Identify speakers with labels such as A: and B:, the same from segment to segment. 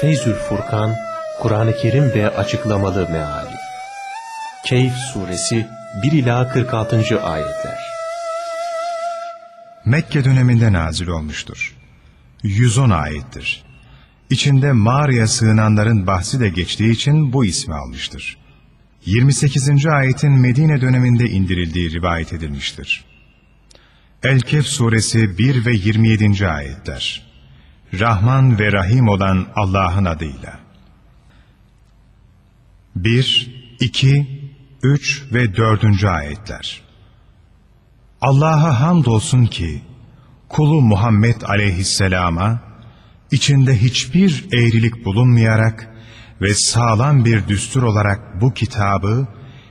A: Feyzül Furkan, Kur'an-ı Kerim ve açıklamalı meali. Keyf suresi 1 ila 46. ayetler.
B: Mekke döneminde nazil olmuştur. 110 ayettir. İçinde mağaraya sığınanların bahsi de geçtiği için bu ismi almıştır. 28. ayetin Medine döneminde indirildiği rivayet edilmiştir. El-Kehf suresi 1 ve 27. ayetler. Rahman ve Rahim olan Allah'ın adıyla. 1, 2, 3 ve 4. ayetler. Allah'a hamdolsun ki kulu Muhammed aleyhisselama içinde hiçbir eğrilik bulunmayarak ve sağlam bir düstur olarak bu kitabı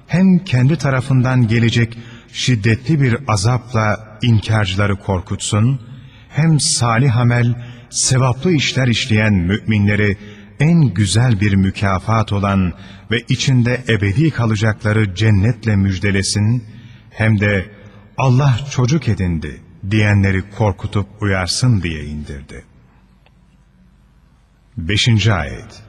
B: hem kendi tarafından gelecek şiddetli bir azapla inkarcıları korkutsun, hem salih amel, sevaplı işler işleyen müminleri en güzel bir mükafat olan ve içinde ebedi kalacakları cennetle müjdelesin, hem de Allah çocuk edindi diyenleri korkutup uyarsın diye indirdi. Beşinci ayet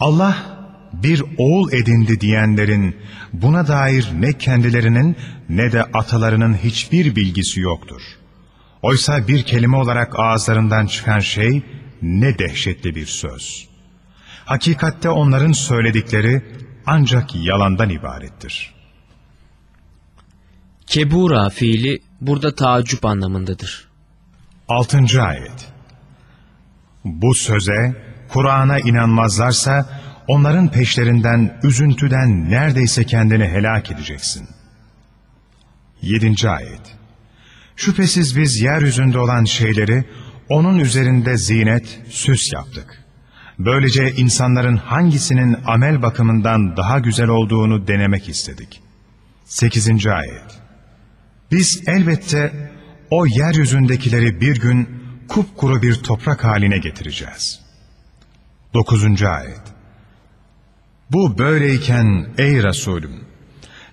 B: Allah bir oğul edindi diyenlerin buna dair ne kendilerinin ne de atalarının hiçbir bilgisi yoktur. Oysa bir kelime olarak ağızlarından çıkan şey ne dehşetli bir söz. Hakikatte onların söyledikleri ancak yalandan ibarettir.
C: Kebura fiili burada taaccüp anlamındadır.
B: Altıncı ayet Bu söze Kur'an'a inanmazlarsa onların peşlerinden üzüntüden neredeyse kendini helak edeceksin. Yedinci ayet Şüphesiz biz yeryüzünde olan şeyleri onun üzerinde zinet, süs yaptık. Böylece insanların hangisinin amel bakımından daha güzel olduğunu denemek istedik. Sekizinci ayet Biz elbette o yeryüzündekileri bir gün kupkuru bir toprak haline getireceğiz. Dokuzuncu ayet Bu böyleyken ey Resulüm,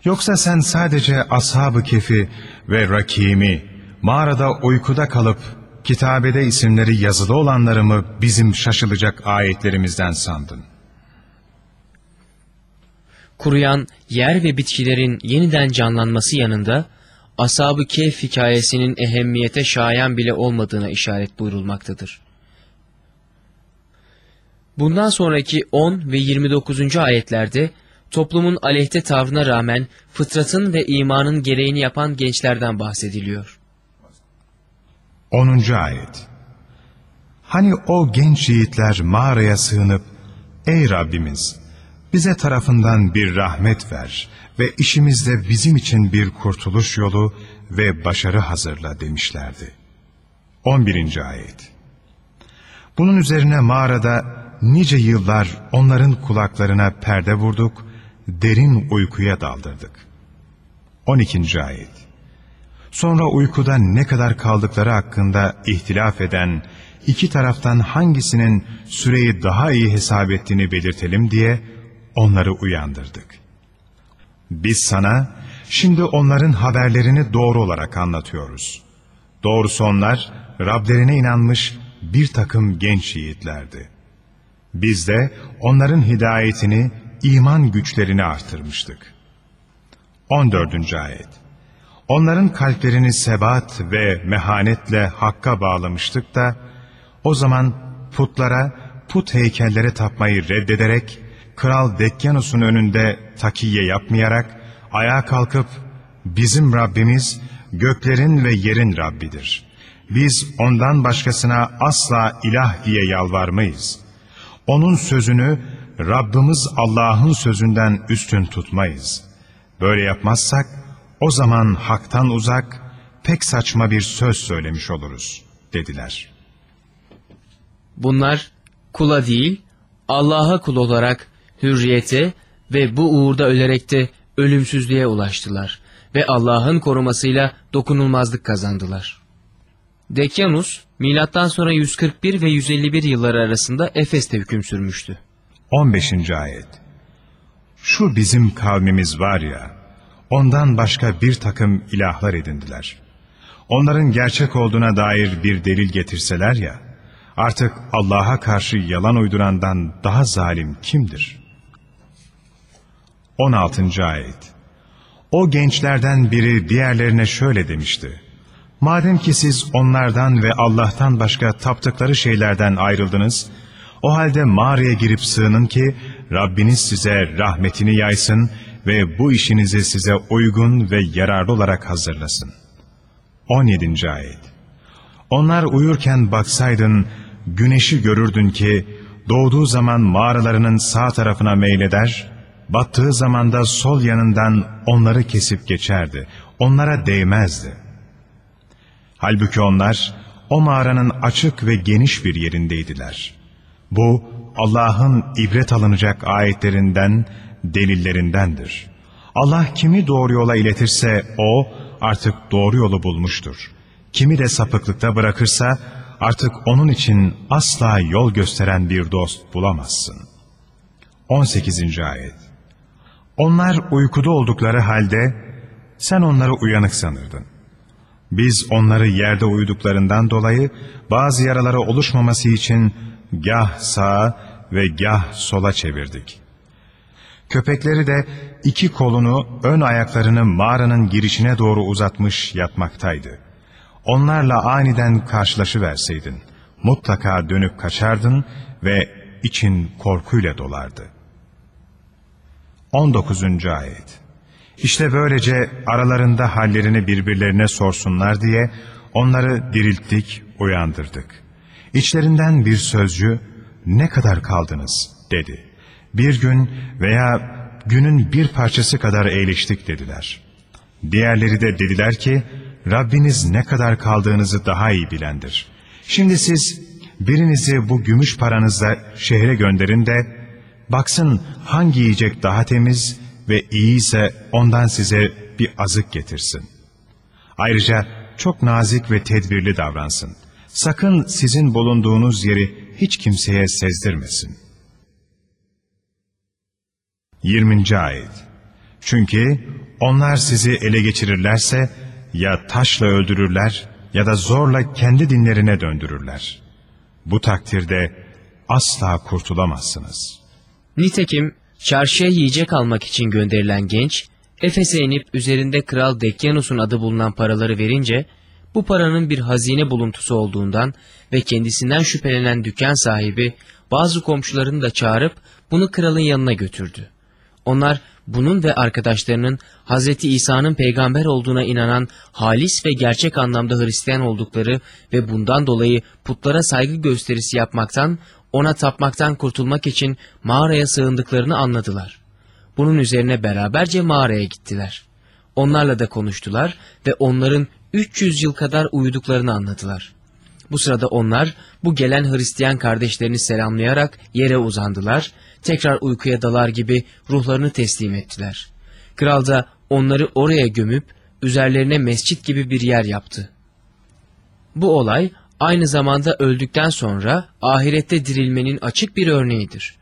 B: yoksa sen sadece ashab-ı kefi ve rakimi, mağarada uykuda kalıp kitabede isimleri yazılı olanları mı bizim şaşılacak ayetlerimizden sandın?
C: Kuruyan yer ve bitkilerin yeniden canlanması yanında, Ashab-ı Kehf hikayesinin ehemmiyete şayan bile olmadığına işaret buyurulmaktadır. Bundan sonraki 10 ve 29. ayetlerde toplumun aleyhte tavrına rağmen fıtratın ve imanın gereğini yapan gençlerden bahsediliyor.
B: 10. ayet Hani o genç yiğitler mağaraya sığınıp Ey Rabbimiz bize tarafından bir rahmet ver ve işimizde bizim için bir kurtuluş yolu ve başarı hazırla demişlerdi. 11. ayet Bunun üzerine mağarada nice yıllar onların kulaklarına perde vurduk, derin uykuya daldırdık. 12. Ayet Sonra uykuda ne kadar kaldıkları hakkında ihtilaf eden, iki taraftan hangisinin süreyi daha iyi hesap ettiğini belirtelim diye onları uyandırdık. Biz sana şimdi onların haberlerini doğru olarak anlatıyoruz. Doğrusu onlar Rablerine inanmış bir takım genç yiğitlerdi. Biz de onların hidayetini, iman güçlerini artırmıştık. 14. Ayet Onların kalplerini sebat ve mehanetle hakka bağlamıştık da, o zaman putlara, put heykellere tapmayı reddederek, Kral Dekyanus'un önünde takiye yapmayarak, ayağa kalkıp, bizim Rabbimiz göklerin ve yerin Rabbidir. Biz ondan başkasına asla ilah diye yalvarmayız.'' Onun sözünü Rabbimiz Allah'ın sözünden üstün tutmayız. Böyle yapmazsak o zaman haktan uzak pek saçma bir söz söylemiş oluruz dediler.
C: Bunlar kula değil Allah'a kul olarak hürriyete ve bu uğurda ölerek de ölümsüzlüğe ulaştılar ve Allah'ın korumasıyla dokunulmazlık kazandılar. Dekyanus milattan sonra 141 ve 151 yılları arasında Efes'te hüküm sürmüştü.
B: 15. ayet Şu bizim kavmimiz var ya, ondan başka bir takım ilahlar edindiler. Onların gerçek olduğuna dair bir delil getirseler ya, Artık Allah'a karşı yalan uydurandan daha zalim kimdir? 16. Ayet O gençlerden biri diğerlerine şöyle demişti. Madem ki siz onlardan ve Allah'tan başka taptıkları şeylerden ayrıldınız, o halde mağaraya girip sığının ki Rabbiniz size rahmetini yaysın ve bu işinizi size uygun ve yararlı olarak hazırlasın. 17. Ayet Onlar uyurken baksaydın, güneşi görürdün ki doğduğu zaman mağaralarının sağ tarafına meyleder, battığı zaman da sol yanından onları kesip geçerdi, onlara değmezdi. Halbuki onlar o mağaranın açık ve geniş bir yerindeydiler. Bu Allah'ın ibret alınacak ayetlerinden, delillerindendir. Allah kimi doğru yola iletirse o artık doğru yolu bulmuştur. Kimi de sapıklıkta bırakırsa artık onun için asla yol gösteren bir dost bulamazsın. 18. Ayet Onlar uykuda oldukları halde sen onları uyanık sanırdın. Biz onları yerde uyuduklarından dolayı bazı yaraları oluşmaması için gah sağa ve gah sola çevirdik. Köpekleri de iki kolunu ön ayaklarını mağaranın girişine doğru uzatmış yatmaktaydı. Onlarla aniden karşılaşıverseydin, mutlaka dönüp kaçardın ve için korkuyla dolardı. 19. Ayet İşte böylece aralarında hallerini birbirlerine sorsunlar diye onları dirilttik, uyandırdık. İçlerinden bir sözcü, ne kadar kaldınız dedi. Bir gün veya günün bir parçası kadar eğleştik dediler. Diğerleri de dediler ki, Rabbiniz ne kadar kaldığınızı daha iyi bilendir. Şimdi siz birinizi bu gümüş paranızla şehre gönderin de, baksın hangi yiyecek daha temiz ve iyi ise ondan size bir azık getirsin. Ayrıca çok nazik ve tedbirli davransın. Sakın sizin bulunduğunuz yeri hiç kimseye sezdirmesin. 20. Ayet Çünkü onlar sizi ele geçirirlerse ya taşla öldürürler ya da zorla kendi dinlerine döndürürler. Bu takdirde asla kurtulamazsınız.
C: Nitekim çarşıya yiyecek almak için gönderilen genç, Efes'e inip üzerinde Kral Dekyanus'un adı bulunan paraları verince, bu paranın bir hazine buluntusu olduğundan ve kendisinden şüphelenen dükkan sahibi bazı komşularını da çağırıp bunu kralın yanına götürdü. Onlar bunun ve arkadaşlarının Hz. İsa'nın peygamber olduğuna inanan halis ve gerçek anlamda Hristiyan oldukları ve bundan dolayı putlara saygı gösterisi yapmaktan, ona tapmaktan kurtulmak için mağaraya sığındıklarını anladılar. Bunun üzerine beraberce mağaraya gittiler. Onlarla da konuştular ve onların 300 yıl kadar uyuduklarını anladılar. Bu sırada onlar bu gelen Hristiyan kardeşlerini selamlayarak yere uzandılar, tekrar uykuya dalar gibi ruhlarını teslim ettiler. Kral da onları oraya gömüp üzerlerine mescit gibi bir yer yaptı. Bu olay aynı zamanda öldükten sonra ahirette dirilmenin açık bir örneğidir.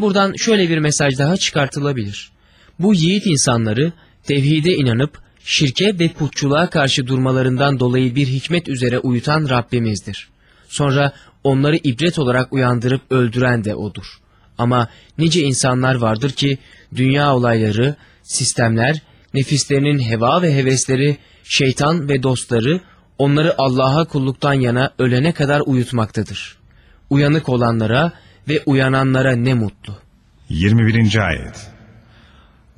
C: Buradan şöyle bir mesaj daha çıkartılabilir. Bu yiğit insanları tevhide inanıp şirke ve putçuluğa karşı durmalarından dolayı bir hikmet üzere uyutan Rabbimizdir. Sonra onları ibret olarak uyandırıp öldüren de O'dur. Ama nice insanlar vardır ki dünya olayları, sistemler, nefislerinin heva ve hevesleri, şeytan ve dostları onları Allah'a kulluktan yana ölene kadar uyutmaktadır. Uyanık olanlara ve uyananlara ne mutlu.
B: 21. Ayet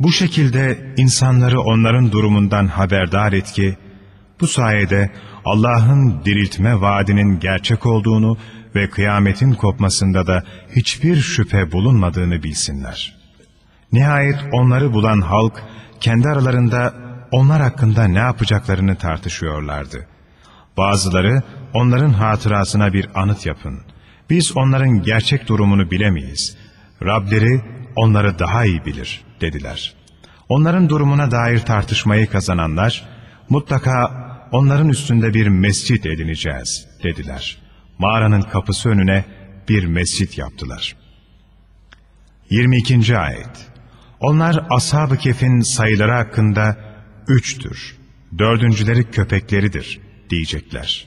B: Bu şekilde insanları onların durumundan haberdar et ki, bu sayede Allah'ın diriltme vaadinin gerçek olduğunu ve kıyametin kopmasında da hiçbir şüphe bulunmadığını bilsinler. Nihayet onları bulan halk kendi aralarında onlar hakkında ne yapacaklarını tartışıyorlardı. Bazıları onların hatırasına bir anıt yapın. Biz onların gerçek durumunu bilemeyiz. Rableri onları daha iyi bilir dediler. Onların durumuna dair tartışmayı kazananlar mutlaka onların üstünde bir mescit edineceğiz dediler. Mağaranın kapısı önüne bir mescit yaptılar. 22. Ayet Onlar Ashab-ı Kef'in sayıları hakkında üçtür, dördüncüleri köpekleridir diyecekler.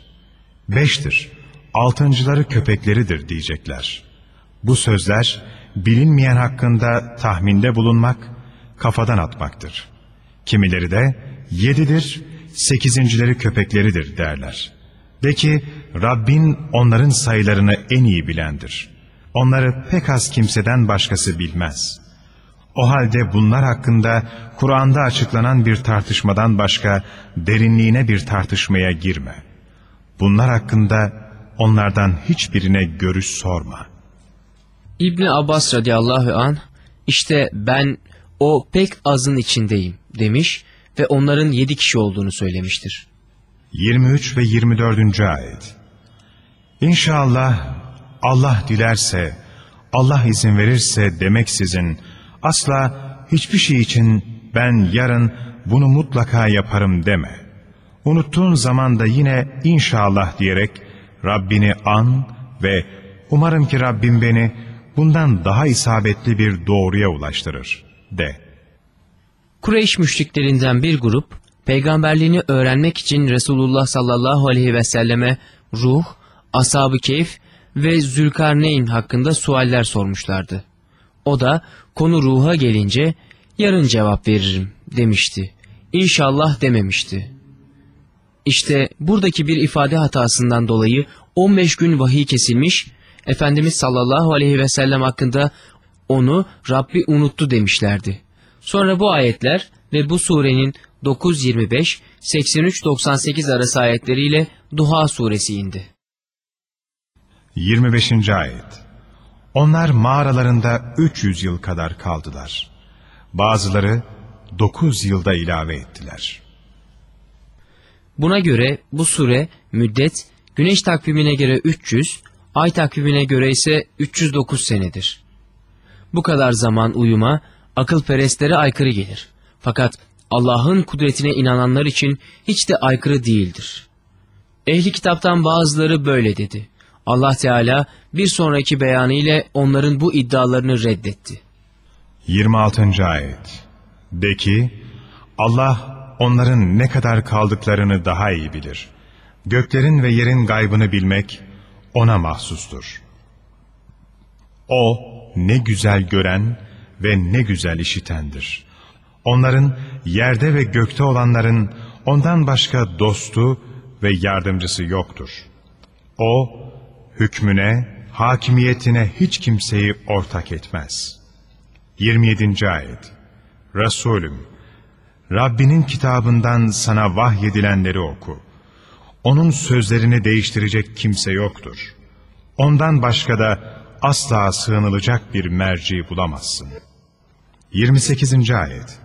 B: Beştir, altıncıları köpekleridir diyecekler. Bu sözler bilinmeyen hakkında tahminde bulunmak, kafadan atmaktır. Kimileri de yedidir, sekizincileri köpekleridir derler. De ki Rabbin onların sayılarını en iyi bilendir. Onları pek az kimseden başkası bilmez. O halde bunlar hakkında Kur'an'da açıklanan bir tartışmadan başka derinliğine bir tartışmaya girme. Bunlar hakkında onlardan hiçbirine görüş sorma.
C: İbni Abbas radıyallahu an işte ben o pek azın içindeyim demiş ve onların yedi kişi olduğunu söylemiştir.
B: 23 ve 24. ayet İnşallah Allah dilerse, Allah izin verirse demeksizin asla hiçbir şey için ben yarın bunu mutlaka yaparım deme. Unuttuğun zaman da yine inşallah diyerek Rabbini an ve umarım ki Rabbim beni bundan daha isabetli bir doğruya ulaştırır de.
C: Kureyş müşriklerinden bir grup peygamberliğini öğrenmek için Resulullah sallallahu aleyhi ve selleme ruh, ashab-ı keyif ve Zülkarneyn hakkında sualler sormuşlardı. O da konu ruha gelince yarın cevap veririm demişti. İnşallah dememişti. İşte buradaki bir ifade hatasından dolayı 15 gün vahiy kesilmiş, Efendimiz sallallahu aleyhi ve sellem hakkında onu Rabbi unuttu demişlerdi. Sonra bu ayetler ve bu surenin 9-25, 83-98 arası ayetleriyle Duha suresi indi.
B: 25. ayet Onlar mağaralarında 300 yıl kadar kaldılar. Bazıları 9 yılda ilave ettiler.
C: Buna göre bu sure müddet güneş takvimine göre 300, ay takvimine göre ise 309 senedir. Bu kadar zaman uyuma akılperestlere aykırı gelir. Fakat Allah'ın kudretine inananlar için hiç de aykırı değildir. Ehli kitaptan bazıları böyle dedi. Allah Teala bir sonraki beyanı ile onların bu iddialarını reddetti.
B: 26. ayet De ki Allah onların ne kadar kaldıklarını daha iyi bilir. Göklerin ve yerin gaybını bilmek ona mahsustur. O ne güzel gören ve ne güzel işitendir. Onların yerde ve gökte olanların ondan başka dostu ve yardımcısı yoktur. O hükmüne, hakimiyetine hiç kimseyi ortak etmez. 27. ayet Resulüm, Rabbinin kitabından sana vahyedilenleri oku. Onun sözlerini değiştirecek kimse yoktur. Ondan başka da asla sığınılacak bir merci bulamazsın. 28. ayet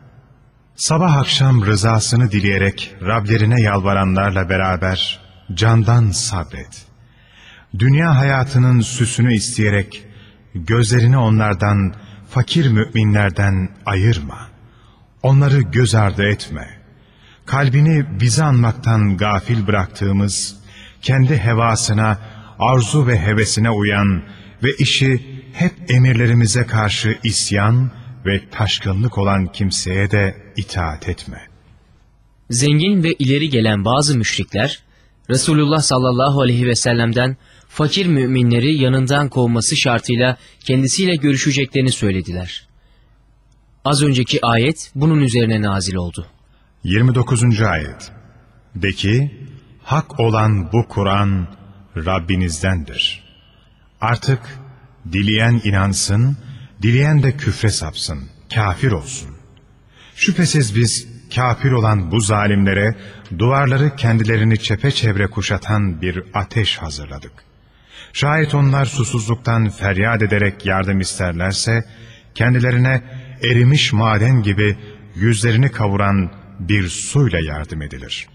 B: Sabah akşam rızasını dileyerek Rablerine yalvaranlarla beraber candan sabret. Dünya hayatının süsünü isteyerek gözlerini onlardan, fakir müminlerden ayırma. Onları göz ardı etme. Kalbini bizi anmaktan gafil bıraktığımız, kendi hevasına, arzu ve hevesine uyan ve işi hep emirlerimize karşı isyan ve taşkınlık olan kimseye de itaat etme.
C: Zengin ve ileri gelen bazı müşrikler, Resulullah sallallahu aleyhi ve sellem'den fakir müminleri yanından kovması şartıyla kendisiyle görüşeceklerini söylediler. Az önceki ayet bunun üzerine nazil oldu.
B: 29. ayet De ki, hak olan bu Kur'an Rabbinizdendir. Artık dileyen inansın, dileyen de küfre sapsın, kafir olsun. Şüphesiz biz kafir olan bu zalimlere duvarları kendilerini çepeçevre kuşatan bir ateş hazırladık. Şayet onlar susuzluktan feryat ederek yardım isterlerse, kendilerine erimiş maden gibi yüzlerini kavuran bir suyla yardım edilir.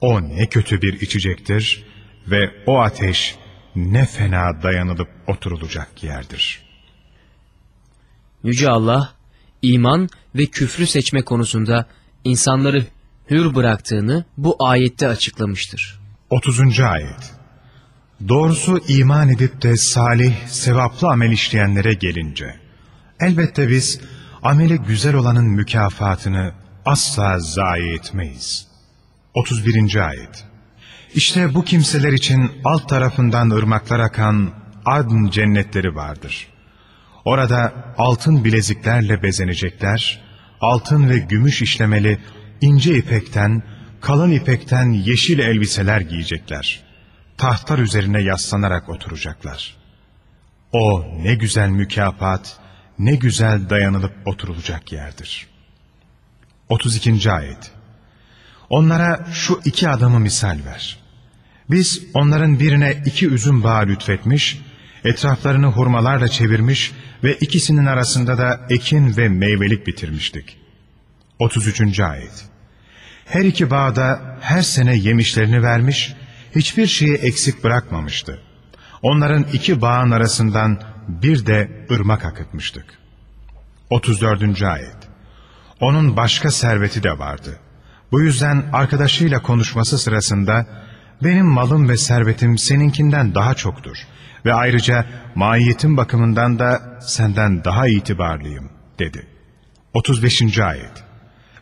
B: O ne kötü bir içecektir ve o ateş ne fena dayanılıp oturulacak yerdir.
C: Yüce Allah, iman ve küfrü seçme konusunda insanları hür bıraktığını bu ayette açıklamıştır.
B: 30. ayet Doğrusu iman edip de salih, sevaplı amel işleyenlere gelince, elbette biz ameli güzel olanın mükafatını asla zayi etmeyiz. 31. ayet İşte bu kimseler için alt tarafından ırmaklar akan adn cennetleri vardır. Orada altın bileziklerle bezenecekler, altın ve gümüş işlemeli ince ipekten, kalın ipekten yeşil elbiseler giyecekler. Tahtlar üzerine yaslanarak oturacaklar. O ne güzel mükafat, ne güzel dayanılıp oturulacak yerdir. 32. Ayet Onlara şu iki adamı misal ver. Biz onların birine iki üzüm bağı lütfetmiş, etraflarını hurmalarla çevirmiş ve ikisinin arasında da ekin ve meyvelik bitirmiştik. 33. Ayet Her iki bağda her sene yemişlerini vermiş, hiçbir şeyi eksik bırakmamıştı. Onların iki bağın arasından bir de ırmak akıtmıştık. 34. Ayet Onun başka serveti de vardı. Bu yüzden arkadaşıyla konuşması sırasında benim malım ve servetim seninkinden daha çoktur ve ayrıca maiyetim bakımından da senden daha itibarlıyım dedi. 35. Ayet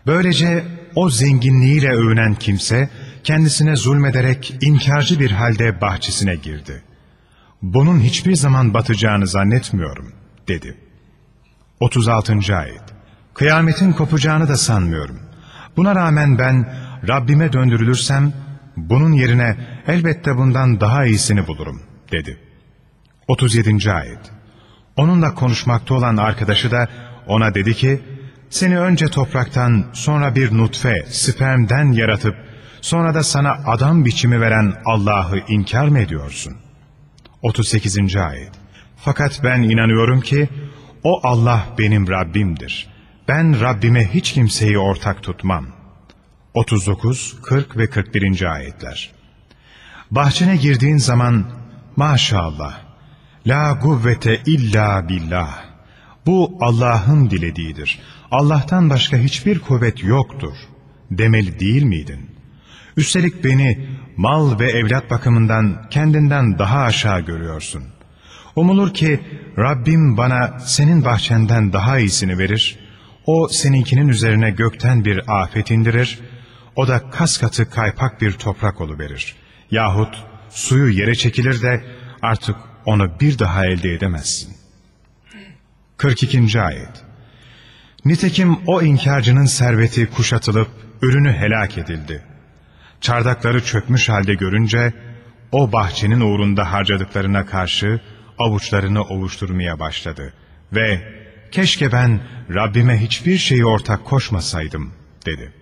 B: Böylece o zenginliğiyle övünen kimse kendisine zulmederek inkarcı bir halde bahçesine girdi. Bunun hiçbir zaman batacağını zannetmiyorum dedi. 36. Ayet Kıyametin kopacağını da sanmıyorum. Buna rağmen ben Rabbime döndürülürsem bunun yerine elbette bundan daha iyisini bulurum dedi. 37. Ayet Onunla konuşmakta olan arkadaşı da ona dedi ki, seni önce topraktan sonra bir nutfe, spermden yaratıp sonra da sana adam biçimi veren Allah'ı inkar mı ediyorsun? 38. Ayet Fakat ben inanıyorum ki o Allah benim Rabbimdir. Ben Rabbime hiç kimseyi ortak tutmam. 39, 40 ve 41. ayetler. Bahçene girdiğin zaman maşallah, la kuvvete illa billah. Bu Allah'ın dilediğidir. Allah'tan başka hiçbir kuvvet yoktur. Demeli değil miydin? Üstelik beni mal ve evlat bakımından kendinden daha aşağı görüyorsun. Umulur ki Rabbim bana senin bahçenden daha iyisini verir. O seninkinin üzerine gökten bir afet indirir o da kas katı kaypak bir toprak verir. Yahut suyu yere çekilir de artık onu bir daha elde edemezsin. 42. Ayet Nitekim o inkarcının serveti kuşatılıp ürünü helak edildi. Çardakları çökmüş halde görünce o bahçenin uğrunda harcadıklarına karşı avuçlarını ovuşturmaya başladı ve keşke ben Rabbime hiçbir şeyi ortak koşmasaydım dedi.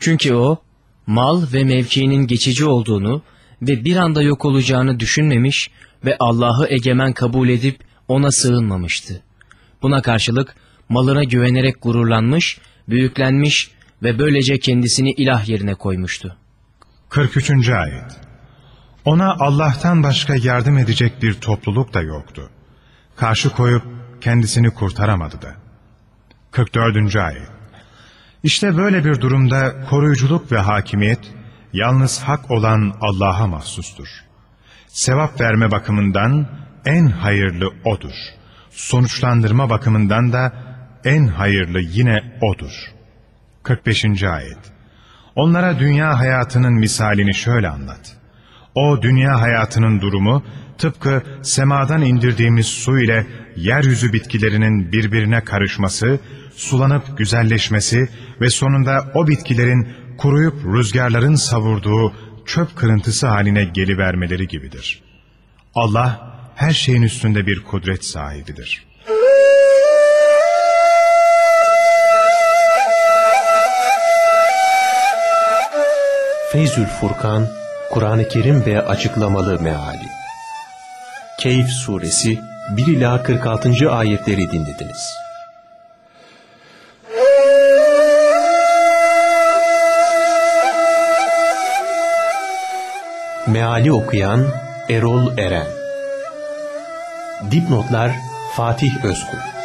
C: Çünkü o mal ve mevkiinin geçici olduğunu ve bir anda yok olacağını düşünmemiş ve Allah'ı egemen kabul edip ona sığınmamıştı. Buna karşılık malına güvenerek gururlanmış, büyüklenmiş ve böylece kendisini ilah yerine koymuştu.
B: 43. Ayet Ona Allah'tan başka yardım edecek bir topluluk da yoktu. Karşı koyup kendisini kurtaramadı da. 44. Ayet işte böyle bir durumda koruyuculuk ve hakimiyet yalnız hak olan Allah'a mahsustur. Sevap verme bakımından en hayırlı O'dur. Sonuçlandırma bakımından da en hayırlı yine O'dur. 45. Ayet Onlara dünya hayatının misalini şöyle anlat. O dünya hayatının durumu tıpkı semadan indirdiğimiz su ile yeryüzü bitkilerinin birbirine karışması sulanıp güzelleşmesi ve sonunda o bitkilerin kuruyup rüzgarların savurduğu çöp kırıntısı haline gelivermeleri gibidir. Allah her şeyin üstünde bir kudret sahibidir.
A: Feyzül Furkan, Kur'an-ı Kerim ve Açıklamalı Meali Keyif Suresi 1 ila 46. ayetleri dinlediniz. Meali okuyan Erol Eren Dipnotlar Fatih Özkul